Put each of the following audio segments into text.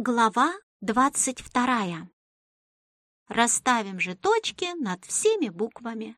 Глава двадцать вторая. Расставим же точки над всеми буквами.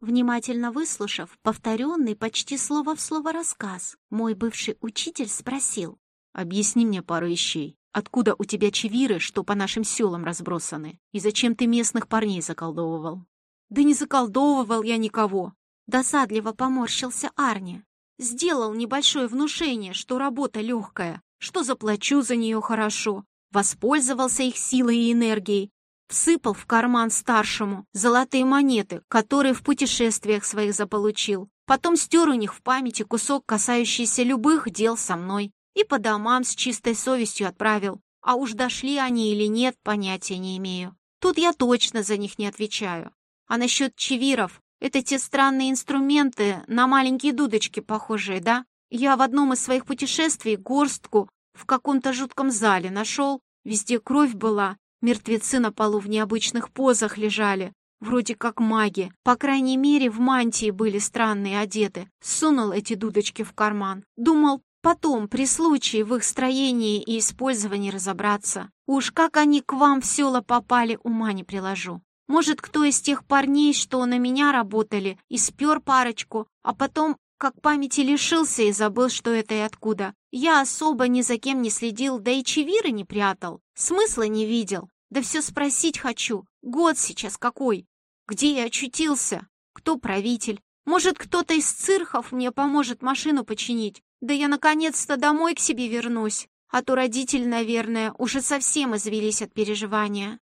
Внимательно выслушав повторенный почти слово в слово рассказ, мой бывший учитель спросил. «Объясни мне пару вещей. Откуда у тебя чевиры, что по нашим селам разбросаны? И зачем ты местных парней заколдовывал?» «Да не заколдовывал я никого!» Досадливо поморщился Арни. Сделал небольшое внушение, что работа легкая, что заплачу за нее хорошо. Воспользовался их силой и энергией. Всыпал в карман старшему золотые монеты, которые в путешествиях своих заполучил. Потом стер у них в памяти кусок, касающийся любых дел со мной. И по домам с чистой совестью отправил. А уж дошли они или нет, понятия не имею. Тут я точно за них не отвечаю. А насчет чевиров, это те странные инструменты, на маленькие дудочки похожие, да? Я в одном из своих путешествий горстку в каком-то жутком зале нашел. Везде кровь была, мертвецы на полу в необычных позах лежали, вроде как маги. По крайней мере, в мантии были странные одеты. Сунул эти дудочки в карман. Думал, потом, при случае, в их строении и использовании разобраться. Уж как они к вам в села попали, ума не приложу. Может, кто из тех парней, что на меня работали, и спер парочку, а потом как памяти лишился и забыл, что это и откуда. Я особо ни за кем не следил, да и чевиры не прятал. Смысла не видел. Да все спросить хочу. Год сейчас какой? Где я очутился? Кто правитель? Может, кто-то из цирхов мне поможет машину починить? Да я наконец-то домой к себе вернусь. А то родители, наверное, уже совсем извелись от переживания.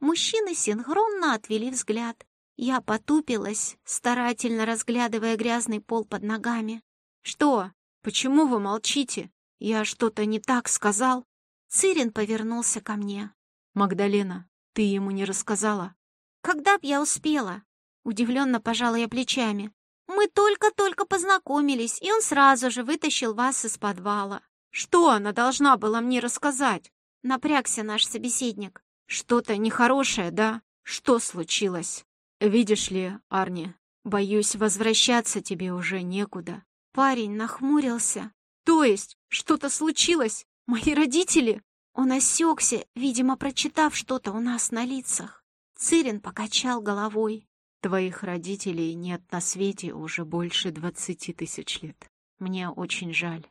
Мужчины синхронно отвели взгляд. Я потупилась, старательно разглядывая грязный пол под ногами. «Что? Почему вы молчите? Я что-то не так сказал?» Цирин повернулся ко мне. «Магдалена, ты ему не рассказала?» «Когда б я успела?» Удивленно пожала я плечами. «Мы только-только познакомились, и он сразу же вытащил вас из подвала». «Что она должна была мне рассказать?» Напрягся наш собеседник. «Что-то нехорошее, да? Что случилось?» «Видишь ли, Арни, боюсь, возвращаться тебе уже некуда». Парень нахмурился. «То есть, что-то случилось? Мои родители?» Он осекся, видимо, прочитав что-то у нас на лицах. Цирин покачал головой. «Твоих родителей нет на свете уже больше двадцати тысяч лет. Мне очень жаль».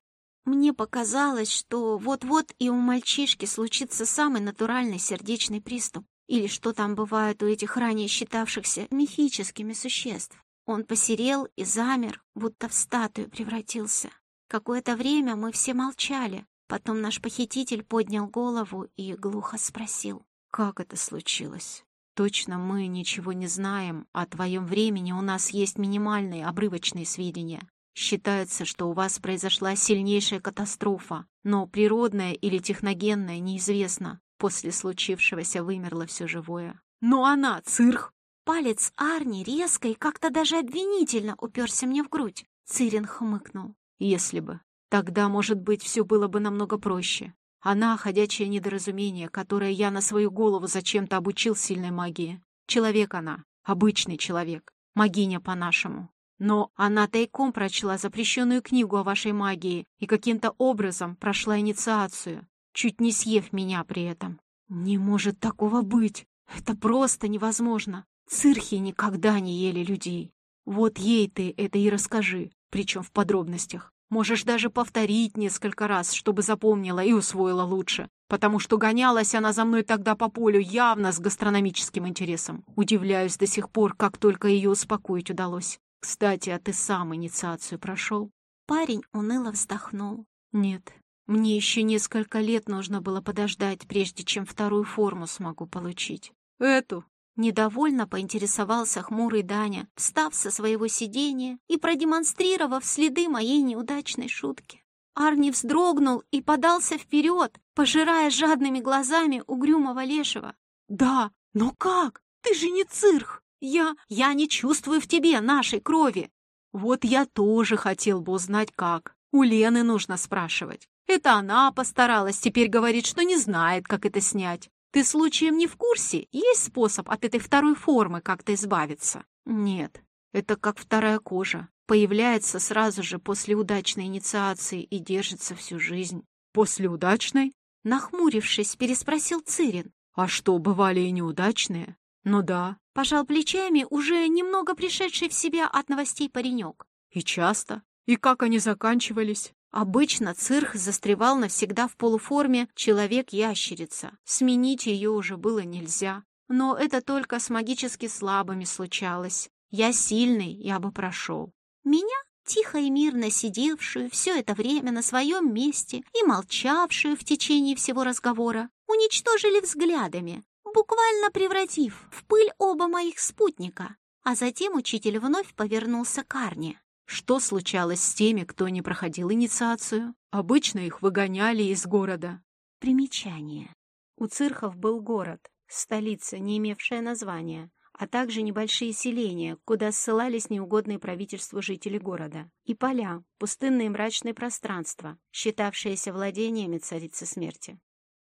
Мне показалось, что вот-вот и у мальчишки случится самый натуральный сердечный приступ. Или что там бывает у этих ранее считавшихся мифическими существ. Он посерел и замер, будто в статую превратился. Какое-то время мы все молчали. Потом наш похититель поднял голову и глухо спросил. «Как это случилось? Точно мы ничего не знаем. О твоем времени у нас есть минимальные обрывочные сведения. Считается, что у вас произошла сильнейшая катастрофа, но природная или техногенная неизвестно. После случившегося вымерло все живое. Но она цирх! Палец Арни резко и как-то даже обвинительно уперся мне в грудь. Цирин хмыкнул. Если бы. Тогда, может быть, все было бы намного проще. Она — ходячее недоразумение, которое я на свою голову зачем-то обучил сильной магии. Человек она, обычный человек, магиня по-нашему. Но она тайком прочла запрещенную книгу о вашей магии и каким-то образом прошла инициацию чуть не съев меня при этом. Не может такого быть. Это просто невозможно. Цирхи никогда не ели людей. Вот ей ты это и расскажи, причем в подробностях. Можешь даже повторить несколько раз, чтобы запомнила и усвоила лучше, потому что гонялась она за мной тогда по полю явно с гастрономическим интересом. Удивляюсь до сих пор, как только ее успокоить удалось. Кстати, а ты сам инициацию прошел? Парень уныло вздохнул. Нет, мне еще несколько лет нужно было подождать, прежде чем вторую форму смогу получить. Эту. Недовольно поинтересовался хмурый Даня, встав со своего сидения и продемонстрировав следы моей неудачной шутки. Арни вздрогнул и подался вперед, пожирая жадными глазами угрюмого лешего. «Да, но как? Ты же не цирх! Я... я не чувствую в тебе нашей крови!» «Вот я тоже хотел бы узнать, как. У Лены нужно спрашивать. Это она постаралась, теперь говорит, что не знает, как это снять. Ты случаем не в курсе? Есть способ от этой второй формы как-то избавиться? Нет, это как вторая кожа. Появляется сразу же после удачной инициации и держится всю жизнь. после удачной?» Нахмурившись, переспросил Цирин. «А что, бывали и неудачные?» «Ну да». Пожал плечами уже немного пришедший в себя от новостей паренек. «И часто? И как они заканчивались?» Обычно цирх застревал навсегда в полуформе человек-ящерица. Сменить ее уже было нельзя. Но это только с магически слабыми случалось. Я сильный, я бы прошел. Меня, тихо и мирно сидевшую все это время на своем месте и молчавшую в течение всего разговора, уничтожили взглядами, буквально превратив в пыль оба моих спутника. А затем учитель вновь повернулся к Арне. Что случалось с теми, кто не проходил инициацию? Обычно их выгоняли из города. Примечание. У цирхов был город, столица, не имевшая названия, а также небольшие селения, куда ссылались неугодные правительству жители города, и поля, пустынные мрачные пространства, считавшиеся владениями царицы смерти.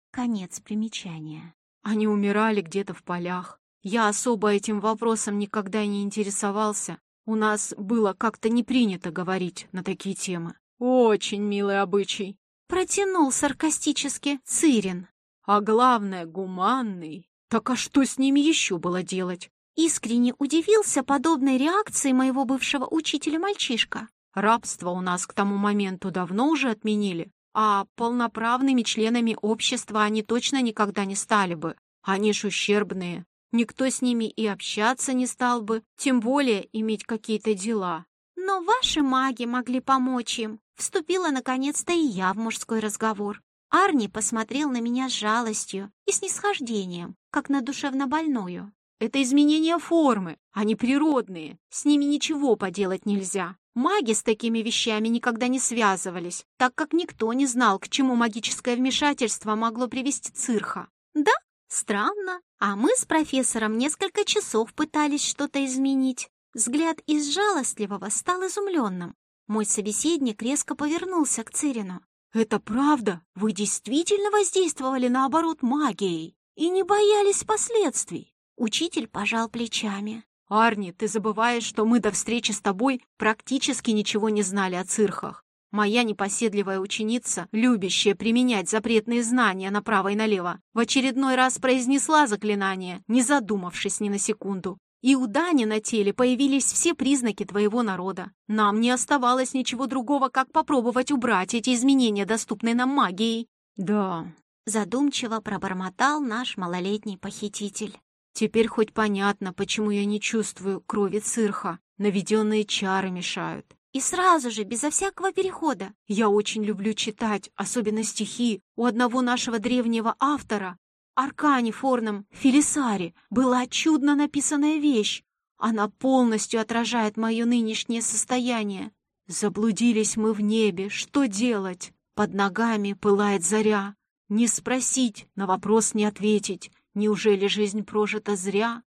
Конец примечания. Они умирали где-то в полях. Я особо этим вопросом никогда не интересовался. У нас было как-то не принято говорить на такие темы. Очень милый обычай. Протянул саркастически Цирин. А главное, гуманный. Так а что с ними еще было делать? Искренне удивился подобной реакции моего бывшего учителя мальчишка. Рабство у нас к тому моменту давно уже отменили, а полноправными членами общества они точно никогда не стали бы. Они ж ущербные. Никто с ними и общаться не стал бы, тем более иметь какие-то дела. Но ваши маги могли помочь им. Вступила наконец-то и я в мужской разговор. Арни посмотрел на меня с жалостью и снисхождением, как на душевно больную. Это изменение формы, они природные, с ними ничего поделать нельзя. Маги с такими вещами никогда не связывались, так как никто не знал, к чему магическое вмешательство могло привести цирха. Да, странно. А мы с профессором несколько часов пытались что-то изменить. Взгляд из жалостливого стал изумленным. Мой собеседник резко повернулся к Цирину. «Это правда? Вы действительно воздействовали наоборот магией и не боялись последствий?» Учитель пожал плечами. «Арни, ты забываешь, что мы до встречи с тобой практически ничего не знали о цирхах. Моя непоседливая ученица, любящая применять запретные знания направо и налево, в очередной раз произнесла заклинание, не задумавшись ни на секунду. И у Дани на теле появились все признаки твоего народа. Нам не оставалось ничего другого, как попробовать убрать эти изменения, доступные нам магией. Да, задумчиво пробормотал наш малолетний похититель. Теперь хоть понятно, почему я не чувствую крови цирха. Наведенные чары мешают. И сразу же, безо всякого перехода. Я очень люблю читать, особенно стихи. У одного нашего древнего автора, Аркани Форном Филисари, была чудно написанная вещь. Она полностью отражает мое нынешнее состояние. Заблудились мы в небе, что делать? Под ногами пылает заря. Не спросить, на вопрос не ответить. Неужели жизнь прожита зря?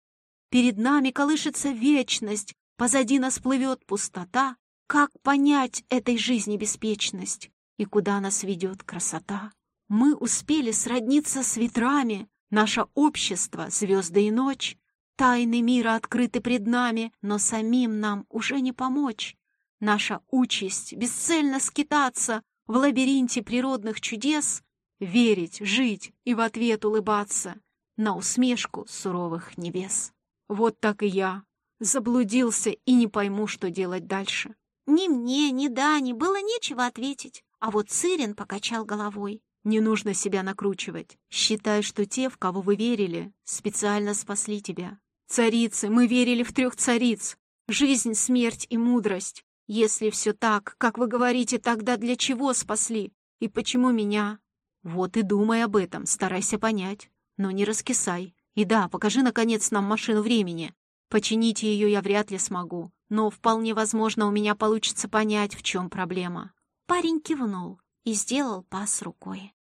Перед нами колышется вечность, позади нас плывет пустота. Как понять этой жизни беспечность и куда нас ведет красота? Мы успели сродниться с ветрами, наше общество, звезды и ночь. Тайны мира открыты пред нами, но самим нам уже не помочь. Наша участь — бесцельно скитаться в лабиринте природных чудес, верить, жить и в ответ улыбаться — на усмешку суровых небес. Вот так и я заблудился и не пойму, что делать дальше. Ни мне, ни Дане было нечего ответить, а вот Цирин покачал головой. Не нужно себя накручивать. Считай, что те, в кого вы верили, специально спасли тебя. Царицы, мы верили в трех цариц. Жизнь, смерть и мудрость. Если все так, как вы говорите, тогда для чего спасли? И почему меня? Вот и думай об этом, старайся понять. Но не раскисай. И да, покажи, наконец, нам машину времени. Починить ее я вряд ли смогу, но вполне возможно у меня получится понять, в чем проблема». Парень кивнул и сделал пас рукой.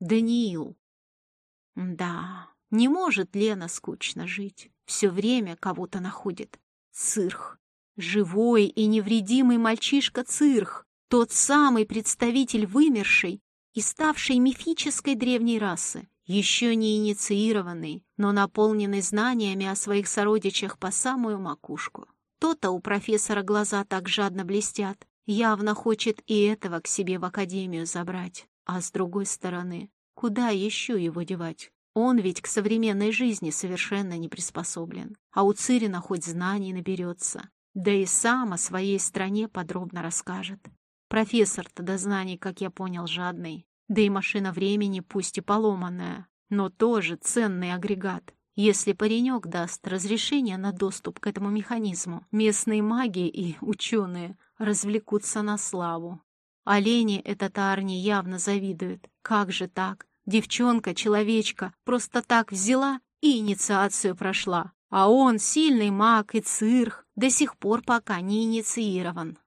«Даниил». «Да, не может Лена скучно жить. Все время кого-то находит. Цирх. Живой и невредимый мальчишка Цирх. Тот самый представитель вымершей и ставшей мифической древней расы еще не инициированный, но наполненный знаниями о своих сородичах по самую макушку. То-то у профессора глаза так жадно блестят, явно хочет и этого к себе в академию забрать. А с другой стороны, куда еще его девать? Он ведь к современной жизни совершенно не приспособлен. А у Цирина хоть знаний наберется. Да и сам о своей стране подробно расскажет. Профессор-то до знаний, как я понял, жадный. Да и машина времени, пусть и поломанная, но тоже ценный агрегат. Если паренек даст разрешение на доступ к этому механизму, местные маги и ученые развлекутся на славу. Олени этот Арни явно завидует. Как же так? Девчонка, человечка, просто так взяла и инициацию прошла. А он, сильный маг и цирх, до сих пор пока не инициирован.